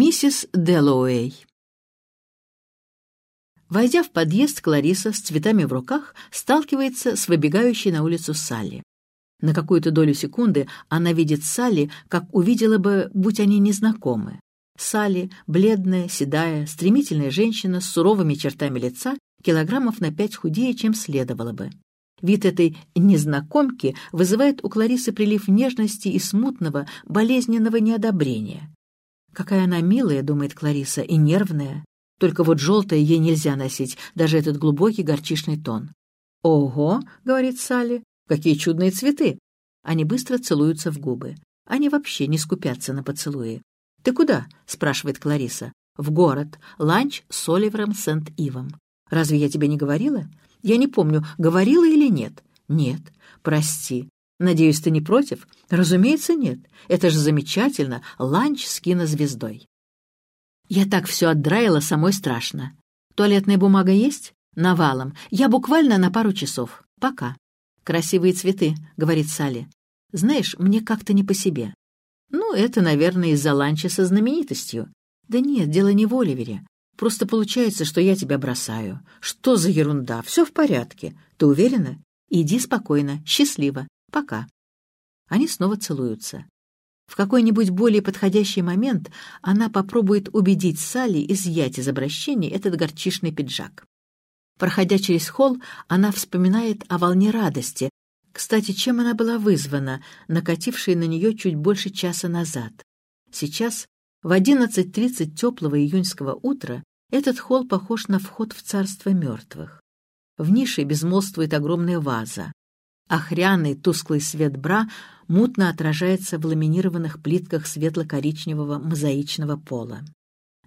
Миссис Дэллоуэй. Войдя в подъезд, Клариса с цветами в руках сталкивается с выбегающей на улицу Салли. На какую-то долю секунды она видит Салли, как увидела бы, будь они незнакомы. Салли — бледная, седая, стремительная женщина с суровыми чертами лица, килограммов на пять худее, чем следовало бы. Вид этой незнакомки вызывает у Кларисы прилив нежности и смутного, болезненного неодобрения. Какая она милая, думает Клариса, и нервная. Только вот желтое ей нельзя носить, даже этот глубокий горчичный тон. «Ого!» — говорит Салли. «Какие чудные цветы!» Они быстро целуются в губы. Они вообще не скупятся на поцелуи. «Ты куда?» — спрашивает Клариса. «В город. Ланч с Оливером Сент-Ивом». «Разве я тебе не говорила?» «Я не помню, говорила или нет?» «Нет. Прости. Надеюсь, ты не против? Разумеется, нет. Это же замечательно. Ланч с кинозвездой. Я так все отдраила, самой страшно. Туалетная бумага есть? Навалом. Я буквально на пару часов. Пока. Красивые цветы, говорит Салли. Знаешь, мне как-то не по себе. Ну, это, наверное, из-за ланча со знаменитостью. Да нет, дело не в Оливере. Просто получается, что я тебя бросаю. Что за ерунда? Все в порядке. Ты уверена? Иди спокойно, счастливо. Пока. Они снова целуются. В какой-нибудь более подходящий момент она попробует убедить Салли изъять из обращения этот горчишный пиджак. Проходя через холл, она вспоминает о волне радости. Кстати, чем она была вызвана, накатившей на нее чуть больше часа назад? Сейчас, в 11.30 теплого июньского утра, этот холл похож на вход в царство мертвых. В нише безмолвствует огромная ваза. Охряный тусклый свет бра мутно отражается в ламинированных плитках светло-коричневого мозаичного пола.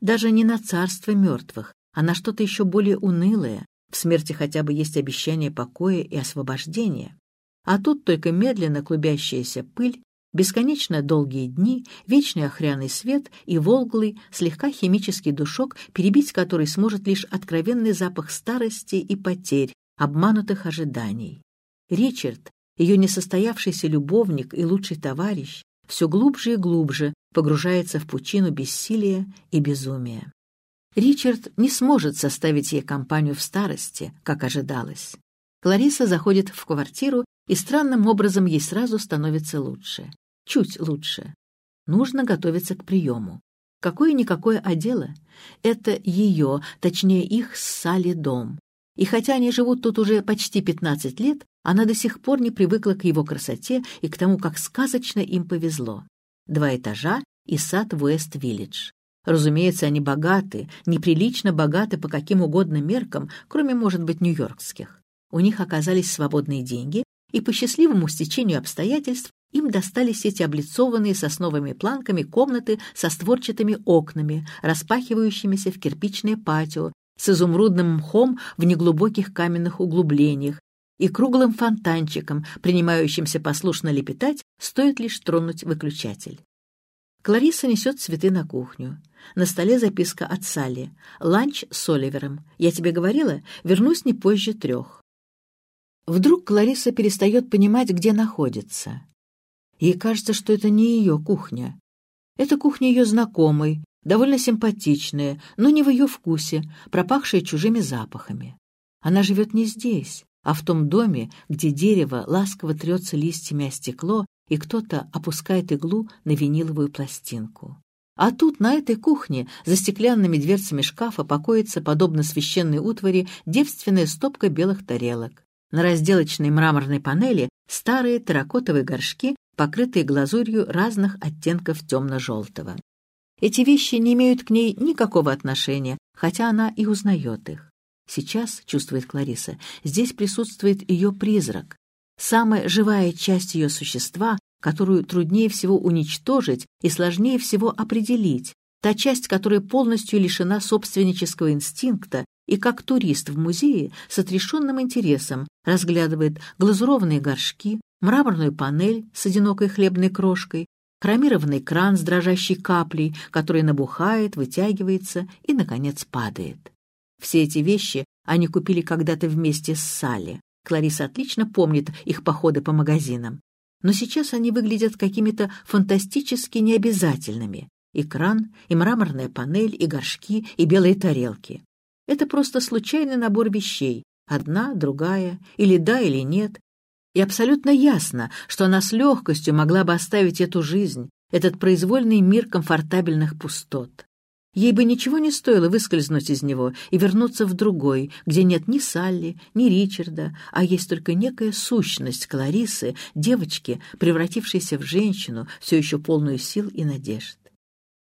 Даже не на царство мертвых, а на что-то еще более унылое. В смерти хотя бы есть обещание покоя и освобождения. А тут только медленно клубящаяся пыль, бесконечно долгие дни, вечный охряный свет и волглый, слегка химический душок, перебить который сможет лишь откровенный запах старости и потерь, обманутых ожиданий. Ричард, ее несостоявшийся любовник и лучший товарищ, все глубже и глубже погружается в пучину бессилия и безумия. Ричард не сможет составить ей компанию в старости, как ожидалось. Клариса заходит в квартиру, и странным образом ей сразу становится лучше. Чуть лучше. Нужно готовиться к приему. Какое-никакое одело. Это ее, точнее их с Салли дом. И хотя они живут тут уже почти 15 лет, она до сих пор не привыкла к его красоте и к тому, как сказочно им повезло. Два этажа и сад в Уэст-Виллидж. Разумеется, они богаты, неприлично богаты по каким угодно меркам, кроме, может быть, нью-йоркских. У них оказались свободные деньги, и по счастливому стечению обстоятельств им достались эти облицованные сосновыми планками комнаты со створчатыми окнами, распахивающимися в кирпичное патио, с изумрудным мхом в неглубоких каменных углублениях, и круглым фонтанчиком, принимающимся послушно лепетать, стоит лишь тронуть выключатель. Клариса несет цветы на кухню. На столе записка от Салли. «Ланч с Оливером. Я тебе говорила, вернусь не позже трех». Вдруг Клариса перестает понимать, где находится. Ей кажется, что это не ее кухня. Это кухня ее знакомой, довольно симпатичная, но не в ее вкусе, пропахшая чужими запахами. Она живет не здесь, а в том доме, где дерево ласково трется листьями о стекло, и кто-то опускает иглу на виниловую пластинку. А тут, на этой кухне, за стеклянными дверцами шкафа покоится, подобно священной утвари, девственная стопка белых тарелок. На разделочной мраморной панели старые терракотовые горшки, покрытые глазурью разных оттенков темно-желтого. Эти вещи не имеют к ней никакого отношения, хотя она и узнает их. Сейчас, чувствует Клариса, здесь присутствует ее призрак, самая живая часть ее существа, которую труднее всего уничтожить и сложнее всего определить, та часть, которая полностью лишена собственнического инстинкта и как турист в музее с отрешенным интересом разглядывает глазурованные горшки, мраморную панель с одинокой хлебной крошкой, хромированный кран с дрожащей каплей, который набухает, вытягивается и, наконец, падает. Все эти вещи они купили когда-то вместе с Салли. Клариса отлично помнит их походы по магазинам. Но сейчас они выглядят какими-то фантастически необязательными. И кран, и мраморная панель, и горшки, и белые тарелки. Это просто случайный набор вещей. Одна, другая, или да, или нет. И абсолютно ясно, что она с легкостью могла бы оставить эту жизнь, этот произвольный мир комфортабельных пустот. Ей бы ничего не стоило выскользнуть из него и вернуться в другой, где нет ни Салли, ни Ричарда, а есть только некая сущность Кларисы, девочки, превратившейся в женщину, все еще полную сил и надежд.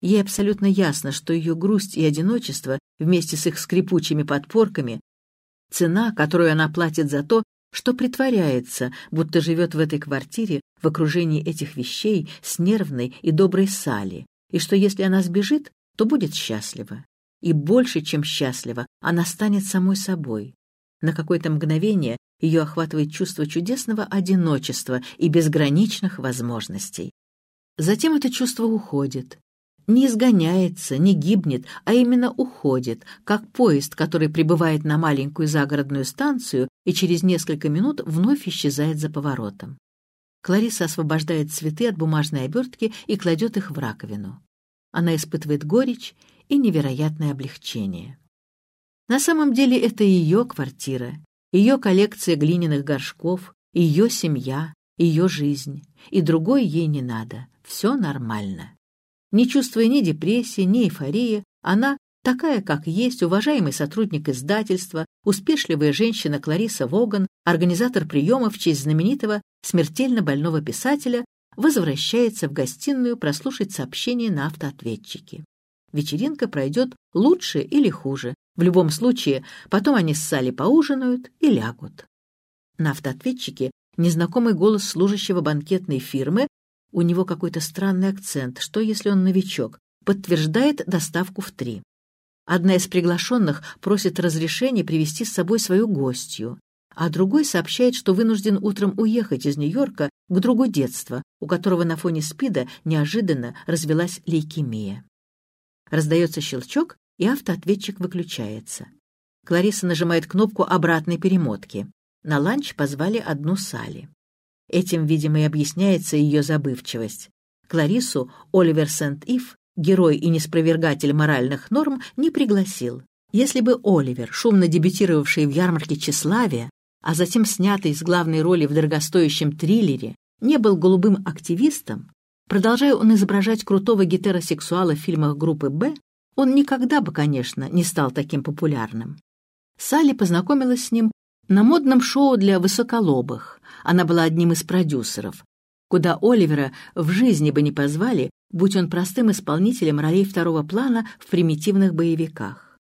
Ей абсолютно ясно, что ее грусть и одиночество вместе с их скрипучими подпорками — цена, которую она платит за то, что притворяется, будто живет в этой квартире в окружении этих вещей с нервной и доброй Салли, и что если она сбежит, то будет счастлива. И больше, чем счастлива, она станет самой собой. На какое-то мгновение ее охватывает чувство чудесного одиночества и безграничных возможностей. Затем это чувство уходит. Не изгоняется, не гибнет, а именно уходит, как поезд, который прибывает на маленькую загородную станцию и через несколько минут вновь исчезает за поворотом. Клариса освобождает цветы от бумажной обертки и кладет их в раковину она испытывает горечь и невероятное облегчение. На самом деле это ее квартира, ее коллекция глиняных горшков, ее семья, ее жизнь, и другой ей не надо, все нормально. Не чувствуя ни депрессии, ни эйфории, она, такая как есть, уважаемый сотрудник издательства, успешливая женщина Клариса Воган, организатор приемов в честь знаменитого смертельно больного писателя, возвращается в гостиную прослушать сообщение на автоответчике. Вечеринка пройдет лучше или хуже. В любом случае, потом они с Салли поужинают и лягут. На автоответчике незнакомый голос служащего банкетной фирмы, у него какой-то странный акцент, что если он новичок, подтверждает доставку в три. Одна из приглашенных просит разрешения привести с собой свою гостью а другой сообщает, что вынужден утром уехать из Нью-Йорка к другу детства, у которого на фоне СПИДа неожиданно развелась лейкемия. Раздается щелчок, и автоответчик выключается. Клариса нажимает кнопку обратной перемотки. На ланч позвали одну Салли. Этим, видимо, и объясняется ее забывчивость. Кларису Оливер Сент-Ив, герой и неспровергатель моральных норм, не пригласил. Если бы Оливер, шумно дебютировавший в ярмарке тщеславия, а затем снятый с главной роли в дорогостоящем триллере, не был голубым активистом, продолжая он изображать крутого гетеросексуала в фильмах группы «Б», он никогда бы, конечно, не стал таким популярным. Салли познакомилась с ним на модном шоу для высоколобых. Она была одним из продюсеров, куда Оливера в жизни бы не позвали, будь он простым исполнителем ролей второго плана в примитивных боевиках.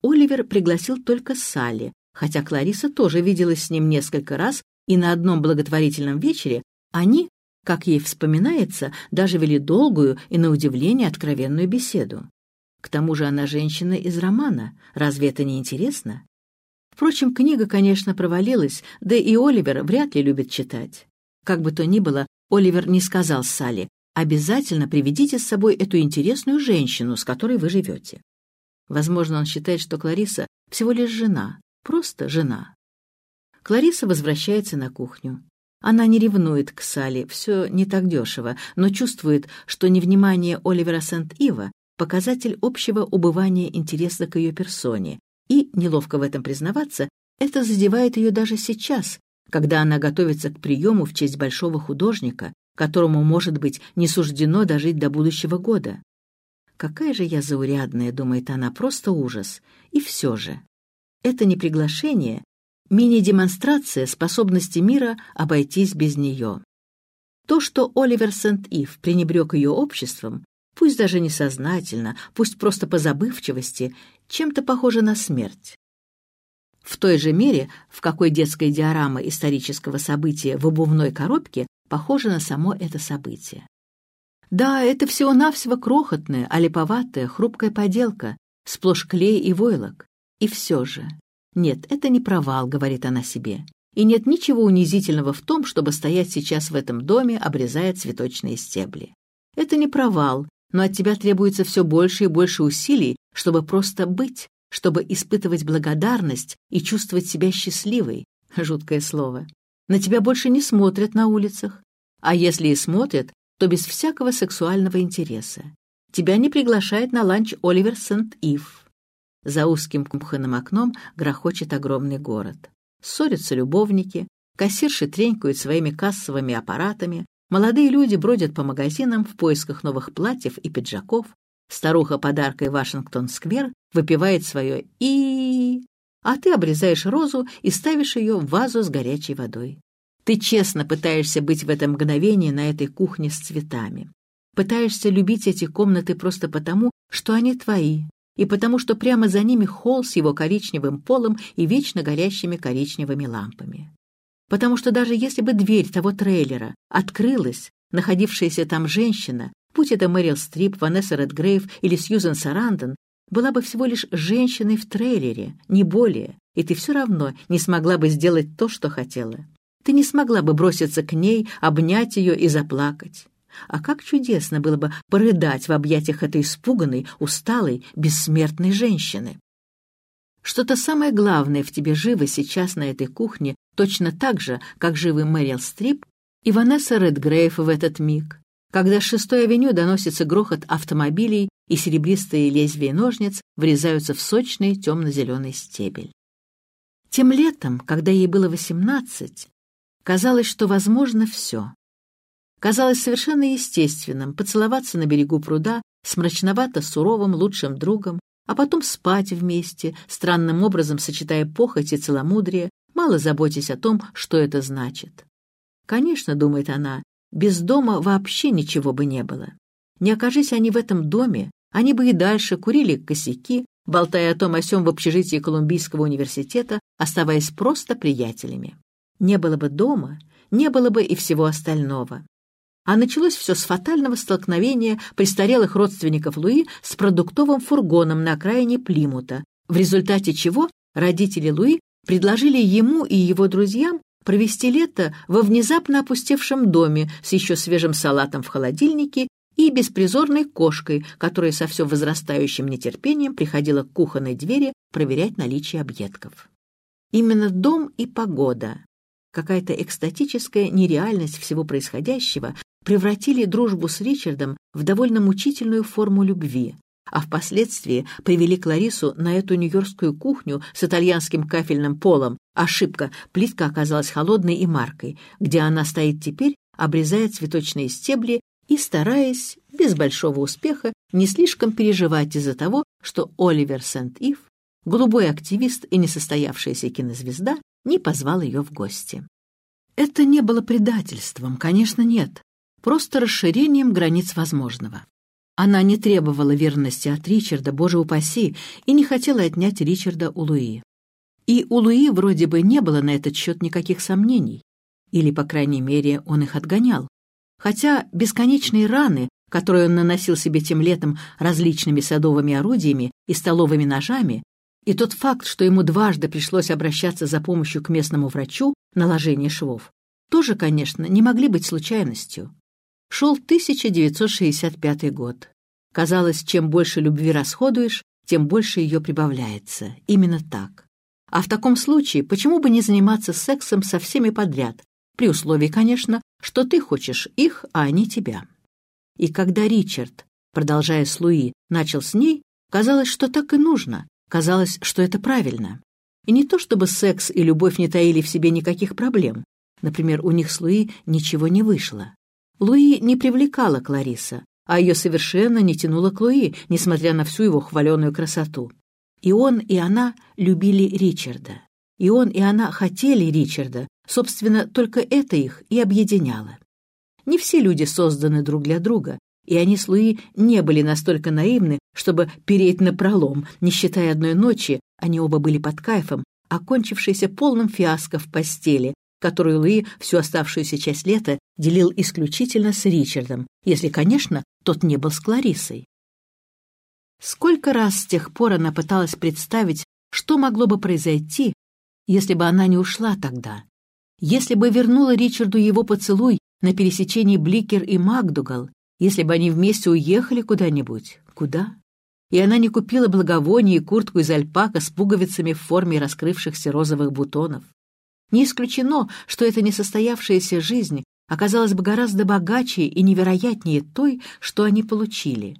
Оливер пригласил только Салли, хотя Клариса тоже виделась с ним несколько раз, и на одном благотворительном вечере они, как ей вспоминается, даже вели долгую и, на удивление, откровенную беседу. К тому же она женщина из романа, разве это не интересно? Впрочем, книга, конечно, провалилась, да и Оливер вряд ли любит читать. Как бы то ни было, Оливер не сказал Салли, обязательно приведите с собой эту интересную женщину, с которой вы живете. Возможно, он считает, что Клариса всего лишь жена, Просто жена. Клариса возвращается на кухню. Она не ревнует к Салли, все не так дешево, но чувствует, что невнимание Оливера Сент-Ива — показатель общего убывания интереса к ее персоне, и, неловко в этом признаваться, это задевает ее даже сейчас, когда она готовится к приему в честь большого художника, которому, может быть, не суждено дожить до будущего года. «Какая же я заурядная», — думает она, — «просто ужас». И все же. Это не приглашение, мини-демонстрация способности мира обойтись без нее. То, что Оливер Сент-Ив пренебрег ее обществом, пусть даже несознательно, пусть просто по забывчивости, чем-то похоже на смерть. В той же мере, в какой детская диорама исторического события в обувной коробке похожа на само это событие. Да, это всего-навсего крохотная, олиповатая, хрупкая поделка, сплошь клей и войлок. И все же... Нет, это не провал, говорит она себе. И нет ничего унизительного в том, чтобы стоять сейчас в этом доме, обрезая цветочные стебли. Это не провал, но от тебя требуется все больше и больше усилий, чтобы просто быть, чтобы испытывать благодарность и чувствовать себя счастливой. Жуткое слово. На тебя больше не смотрят на улицах. А если и смотрят, то без всякого сексуального интереса. тебя не приглашает на ланч Оливер Сент-Ив. За узким кухонным окном грохочет огромный город. Ссорятся любовники, кассирши тренькают своими кассовыми аппаратами, молодые люди бродят по магазинам в поисках новых платьев и пиджаков, старуха подаркой Вашингтон-сквер выпивает свое и а ты обрезаешь розу и ставишь ее в вазу с горячей водой. Ты честно пытаешься быть в это мгновение на этой кухне с цветами. Пытаешься любить эти комнаты просто потому, что они твои, и потому что прямо за ними холл с его коричневым полом и вечно горящими коричневыми лампами. Потому что даже если бы дверь того трейлера открылась, находившаяся там женщина, будь это Мэрил Стрип, Ванесса Редгрейв или Сьюзен Сарандон, была бы всего лишь женщиной в трейлере, не более, и ты все равно не смогла бы сделать то, что хотела. Ты не смогла бы броситься к ней, обнять ее и заплакать. А как чудесно было бы порыдать в объятиях этой испуганной, усталой, бессмертной женщины. Что-то самое главное в тебе живо сейчас на этой кухне, точно так же, как живы Мэрил Стрип и Ванесса Редгрейв в этот миг, когда с шестой авеню доносится грохот автомобилей и серебристые лезвия ножниц врезаются в сочный темно-зеленый стебель. Тем летом, когда ей было восемнадцать, казалось, что возможно все. Казалось совершенно естественным поцеловаться на берегу пруда с мрачновато-суровым лучшим другом, а потом спать вместе, странным образом сочетая похоть и целомудрие, мало заботясь о том, что это значит. Конечно, думает она, без дома вообще ничего бы не было. Не окажись они в этом доме, они бы и дальше курили косяки, болтая о том о сём в общежитии Колумбийского университета, оставаясь просто приятелями. Не было бы дома, не было бы и всего остального. А началось все с фатального столкновения престарелых родственников Луи с продуктовым фургоном на окраине Плимута, в результате чего родители Луи предложили ему и его друзьям провести лето во внезапно опустевшем доме с еще свежим салатом в холодильнике и беспризорной кошкой, которая со все возрастающим нетерпением приходила к кухонной двери проверять наличие объедков. Именно дом и погода, какая-то экстатическая нереальность всего происходящего превратили дружбу с Ричардом в довольно мучительную форму любви, а впоследствии привели Кларису на эту нью-йоркскую кухню с итальянским кафельным полом. Ошибка, плитка оказалась холодной и маркой, где она стоит теперь, обрезая цветочные стебли и стараясь, без большого успеха, не слишком переживать из-за того, что Оливер Сент-Ив, голубой активист и несостоявшаяся кинозвезда, не позвал ее в гости. Это не было предательством, конечно, нет, просто расширением границ возможного. Она не требовала верности от Ричарда, боже упаси, и не хотела отнять Ричарда у Луи. И у Луи вроде бы не было на этот счет никаких сомнений, или, по крайней мере, он их отгонял. Хотя бесконечные раны, которые он наносил себе тем летом различными садовыми орудиями и столовыми ножами, и тот факт, что ему дважды пришлось обращаться за помощью к местному врачу, наложение швов, тоже, конечно, не могли быть случайностью. Шел 1965 год. Казалось, чем больше любви расходуешь, тем больше ее прибавляется. Именно так. А в таком случае, почему бы не заниматься сексом со всеми подряд, при условии, конечно, что ты хочешь их, а они тебя. И когда Ричард, продолжая с Луи, начал с ней, казалось, что так и нужно, казалось, что это правильно. И не то чтобы секс и любовь не таили в себе никаких проблем. Например, у них с Луи ничего не вышло. Луи не привлекала Клариса, а ее совершенно не тянуло к Луи, несмотря на всю его хваленую красоту. И он, и она любили Ричарда. И он, и она хотели Ричарда, Собственно, только это их и объединяло. Не все люди созданы друг для друга, и они с Луи не были настолько наивны, чтобы переть на пролом, не считая одной ночи, они оба были под кайфом, окончившейся полным фиаско в постели, которую Луи всю оставшуюся часть лета делил исключительно с Ричардом, если, конечно, тот не был с Кларисой. Сколько раз с тех пор она пыталась представить, что могло бы произойти, если бы она не ушла тогда, если бы вернула Ричарду его поцелуй на пересечении Бликер и Макдугал, если бы они вместе уехали куда-нибудь, куда? И она не купила благовоние и куртку из альпака с пуговицами в форме раскрывшихся розовых бутонов. Не исключено, что эта несостоявшаяся жизнь оказалась бы гораздо богаче и невероятнее той, что они получили.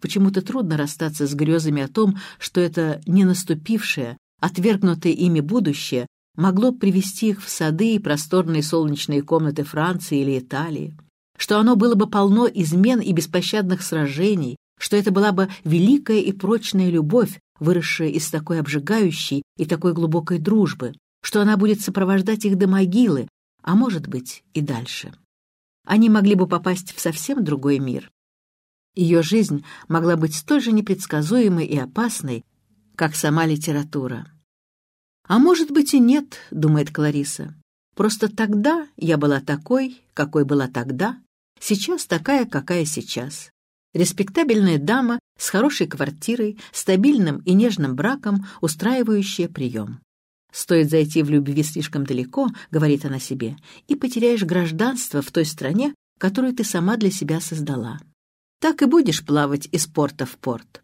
Почему-то трудно расстаться с грезами о том, что это не наступившее, отвергнутое ими будущее могло привести их в сады и просторные солнечные комнаты Франции или Италии, что оно было бы полно измен и беспощадных сражений, что это была бы великая и прочная любовь, выросшая из такой обжигающей и такой глубокой дружбы, что она будет сопровождать их до могилы, а может быть и дальше. Они могли бы попасть в совсем другой мир. Ее жизнь могла быть столь же непредсказуемой и опасной, как сама литература. «А может быть и нет», — думает Клариса. «Просто тогда я была такой, какой была тогда, сейчас такая, какая сейчас. Респектабельная дама с хорошей квартирой, стабильным и нежным браком, устраивающая прием. Стоит зайти в любви слишком далеко, говорит она себе, и потеряешь гражданство в той стране, которую ты сама для себя создала. Так и будешь плавать из порта в порт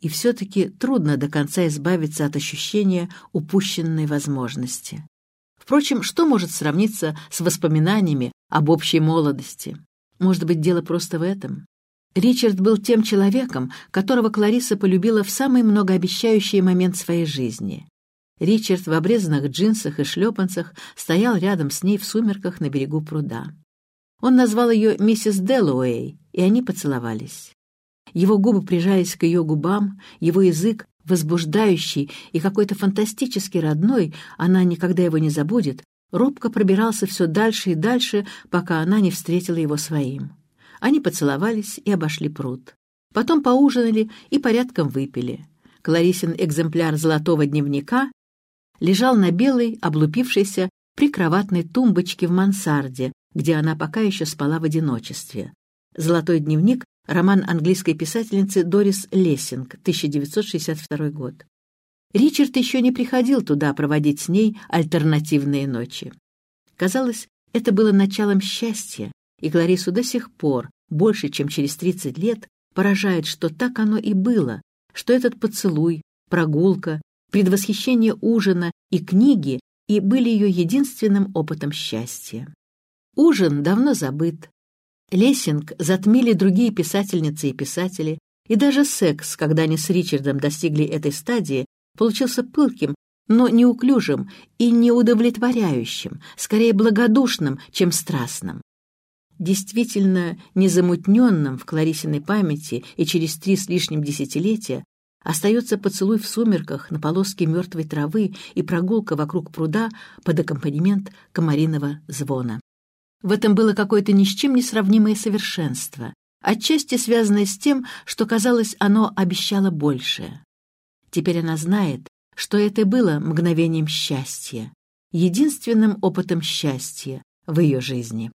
и все-таки трудно до конца избавиться от ощущения упущенной возможности. Впрочем, что может сравниться с воспоминаниями об общей молодости? Может быть, дело просто в этом? Ричард был тем человеком, которого Клариса полюбила в самый многообещающий момент своей жизни. Ричард в обрезанных джинсах и шлепанцах стоял рядом с ней в сумерках на берегу пруда. Он назвал ее миссис Дэллоуэй, и они поцеловались. Его губы прижались к ее губам, его язык, возбуждающий и какой-то фантастически родной, она никогда его не забудет, робко пробирался все дальше и дальше, пока она не встретила его своим. Они поцеловались и обошли пруд. Потом поужинали и порядком выпили. Кларисин экземпляр золотого дневника лежал на белой, облупившейся, прикроватной тумбочке в мансарде, где она пока еще спала в одиночестве. Золотой дневник роман английской писательницы Дорис Лессинг, 1962 год. Ричард еще не приходил туда проводить с ней альтернативные ночи. Казалось, это было началом счастья, и Кларису до сих пор, больше чем через 30 лет, поражает, что так оно и было, что этот поцелуй, прогулка, предвосхищение ужина и книги и были ее единственным опытом счастья. Ужин давно забыт, Лессинг затмили другие писательницы и писатели, и даже секс, когда они с Ричардом достигли этой стадии, получился пылким, но неуклюжим и неудовлетворяющим, скорее благодушным, чем страстным. Действительно незамутненным в Кларисиной памяти и через три с лишним десятилетия остается поцелуй в сумерках на полоске мертвой травы и прогулка вокруг пруда под аккомпанемент комариного звона. В этом было какое-то ни с чем не сравнимое совершенство, отчасти связанное с тем, что, казалось, оно обещало большее. Теперь она знает, что это было мгновением счастья, единственным опытом счастья в ее жизни.